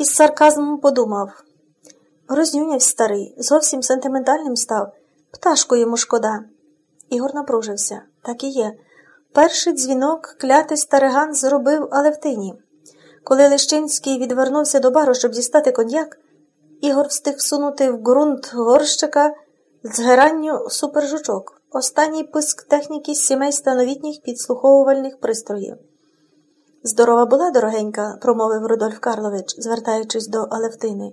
із сарказмом подумав рознюняв старий, зовсім сентиментальним став, пташку йому шкода. Ігор напружився. Так і є. Перший дзвінок клятий стариган зробив Алевтині. Коли Лещинський відвернувся до бару, щоб дістати коньяк, Ігор встиг всунути в ґрунт горщика з геранню супержучок, останній писк техніки з сімей становітніх підслуховувальних пристроїв. Здорова була дорогенька, промовив Рудольф Карлович, звертаючись до Алевтини.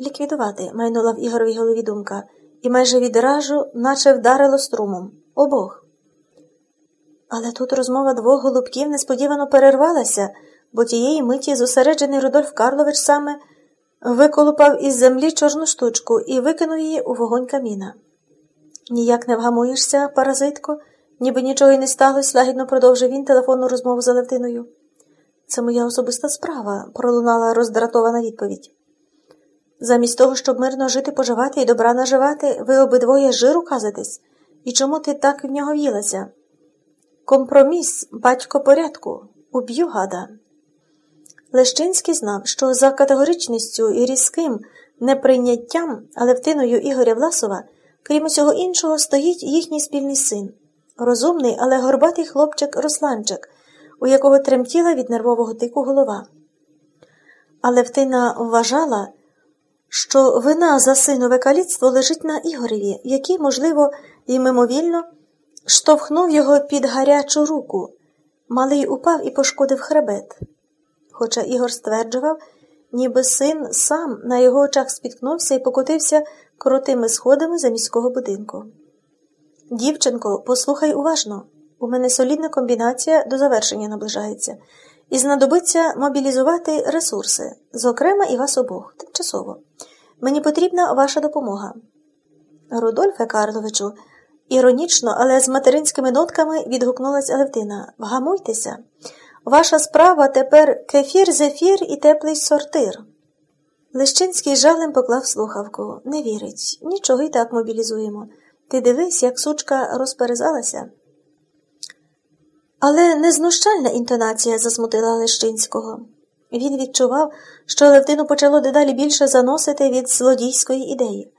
Ліквідувати, майнула в Ігоровій голові думка, і майже відразу, наче вдарило струмом. Обох. Але тут розмова двох голубків несподівано перервалася, бо тієї миті зосереджений Рудольф Карлович саме виколупав із землі чорну штучку і викинув її у вогонь каміна. Ніяк не вгамуєшся, паразитко, ніби нічого й не сталося, лагідно продовжив він телефонну розмову з Алевтиною. Це моя особиста справа, пролунала роздратована відповідь. Замість того, щоб мирно жити, поживати і добра наживати, ви обидвоє жиру казитесь? І чому ти так в нього в'їлася? Компроміс, батько порядку, уб'ю гада. Лещинський знав, що за категоричністю і різким неприйняттям Алевтиною Ігоря Власова, крім усього іншого, стоїть їхній спільний син, розумний, але горбатий хлопчик Русланчик, у якого тремтіла від нервового тику голова. Алевтина вважала, що вина за синове каліцтво лежить на Ігореві, який, можливо, і мимовільно штовхнув його під гарячу руку. Малий упав і пошкодив хребет. Хоча Ігор стверджував, ніби син сам на його очах спіткнувся і покотився крутими сходами за міського будинку. Дівчинко, послухай уважно. У мене солідна комбінація до завершення наближається, і знадобиться мобілізувати ресурси, зокрема і вас обох, тимчасово. Мені потрібна ваша допомога. Рудольфе Карловичу, іронічно, але з материнськими нотками відгукнулась Алевтина. Вгамуйтеся. Ваша справа тепер кефір, зефір і теплий сортир. Лещинський жалем поклав слухавку. Не вірить, нічого і так мобілізуємо. Ти дивись, як сучка розперезалася. Але незнущальна інтонація засмутила Лещинського. Він відчував, що Левтину почало дедалі більше заносити від злодійської ідеї.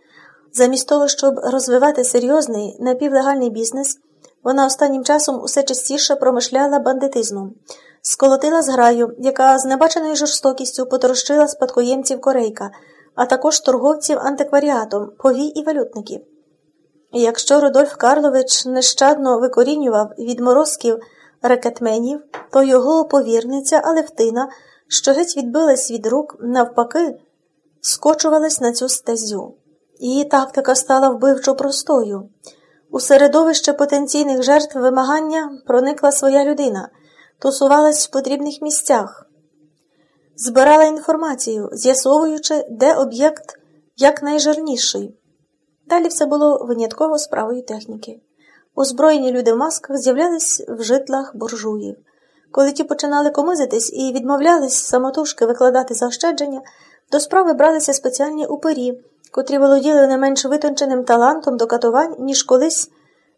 Замість того, щоб розвивати серйозний напівлегальний бізнес, вона останнім часом усе частіше промишляла бандитизмом, сколотила зграю, яка з небаченою жорстокістю потрощила спадкоємців корейка, а також торговців антикваріатом, повій і валютників. Якщо Рудольф Карлович нещадно викорінював відморозків рекетменів, то його повірниця Алевтина – що геть відбилась від рук, навпаки, скочувалась на цю стезю. Її тактика стала вбивчо простою. У середовище потенційних жертв вимагання проникла своя людина, тусувалась в потрібних місцях, збирала інформацію, з'ясовуючи, де об'єкт якнайжирніший. Далі все було винятково справою техніки. Озброєні люди в масках з'являлись в житлах буржуїв. Коли ті починали комизитись і відмовлялись самотужки викладати заощадження, до справи бралися спеціальні упері, котрі володіли не менш витонченим талантом до катувань, ніж колись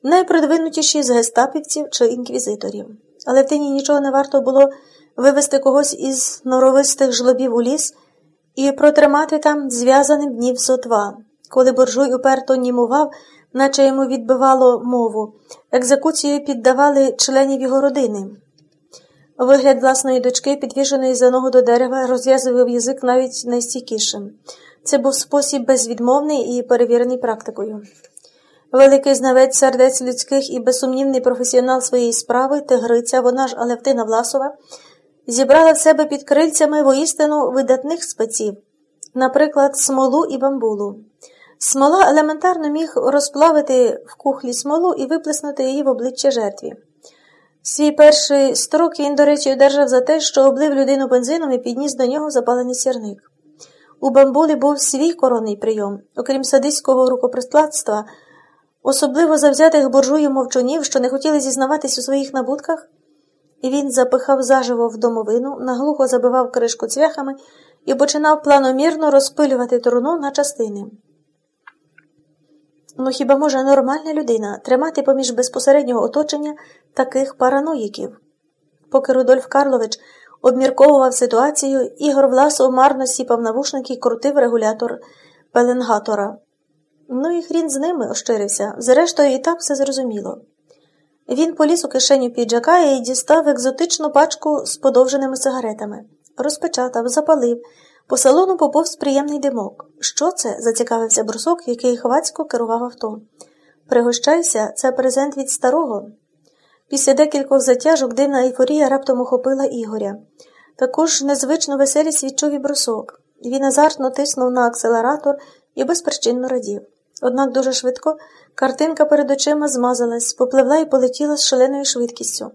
найпродвинутіші з гестапівців чи інквізиторів. Але в тині нічого не варто було вивести когось із норовистих жлобів у ліс і протримати там зв'язаним днів зо два. Коли буржуй уперто німував, наче йому відбивало мову, екзекуцією піддавали членів його родини. Вигляд власної дочки, підвішеної за ногу до дерева, розв'язував язик навіть найстійкішим. Це був спосіб безвідмовний і перевірений практикою. Великий знавець сердець людських і безсумнівний професіонал своєї справи, тигриця, вона ж Алевтина Власова, зібрала в себе під крильцями воістину видатних спеців, наприклад, смолу і бамбулу. Смола елементарно міг розплавити в кухлі смолу і виплеснути її в обличчя жертві. Свій перший строк він, до речі, одержав за те, що облив людину бензином і підніс до нього запалений сірник. У бамбулі був свій коронний прийом, окрім садиського рукоприскладства, особливо завзятих буржуїв мовчунів, що не хотіли зізнаватись у своїх набутках, і він запихав заживо в домовину, наглухо забивав кришку цвяхами і починав планомірно розпилювати труну на частини. Ну хіба може нормальна людина тримати поміж безпосереднього оточення таких параноїків? Поки Рудольф Карлович обмірковував ситуацію, Ігор Власов марно сіпав навушники і крутив регулятор пеленгатора. Ну і хрін з ними ощирився, зрештою, і так все зрозуміло. Він поліз у кишеню піджака і дістав екзотичну пачку з подовженими сигаретами, розпечатав, запалив. По салону поповз приємний димок. Що це? зацікавився брусок, який хвацько керував авто. Пригощайся, це презент від старого. Після декількох затяжок дивна ейфорія раптом охопила Ігоря. Також незвично веселість відчув і брусок. Він азартно тиснув на акселератор і безпричинно радів. Однак дуже швидко картинка перед очима змазалась, попливла і полетіла з шаленою швидкістю.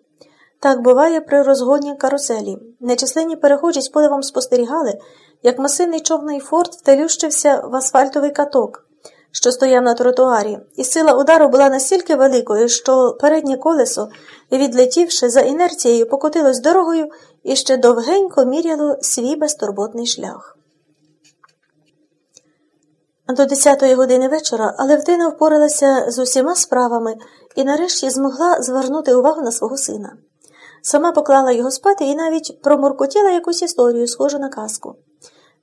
Так буває при розгоні каруселі. Нечисленні перехожі з подивом спостерігали, як масивний човний форт втелющився в асфальтовий каток, що стояв на тротуарі, і сила удару була настільки великою, що переднє колесо, відлетівши за інерцією, покотилось дорогою і ще довгенько міряло свій безтурботний шлях. До десятої години вечора Алевтина впоралася з усіма справами і нарешті змогла звернути увагу на свого сина. Сама поклала його спати і навіть промуркотіла якусь історію, схожу на казку.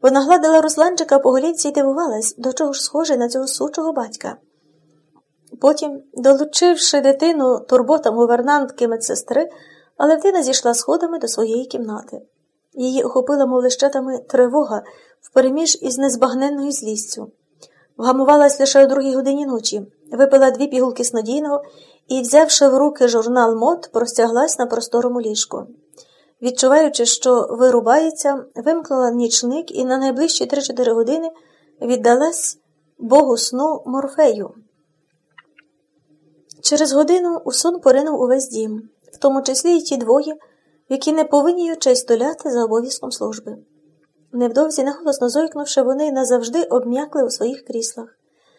Вона гладила Русланчика по голівці і дивувалась, до чого ж схожий на цього сучого батька. Потім, долучивши дитину турботам гувернантки медсестри, Алевтина зійшла сходами до своєї кімнати. Її охопила мовлещатами тривога впереміж із незбагненною злістю. Вгамувалась лише о другій годині ночі, випила дві пігулки снодійного і, взявши в руки журнал мод, простяглась на просторому ліжку. Відчуваючи, що вирубається, вимкнула нічник і на найближчі 3-4 години віддалась богу сну морфею. Через годину у сон поринув увесь дім, в тому числі й ті двоє, які не повинні честь столяти за обов'язком служби. Невдовзі, неголосно зойкнувши, вони назавжди обм'якли у своїх кріслах.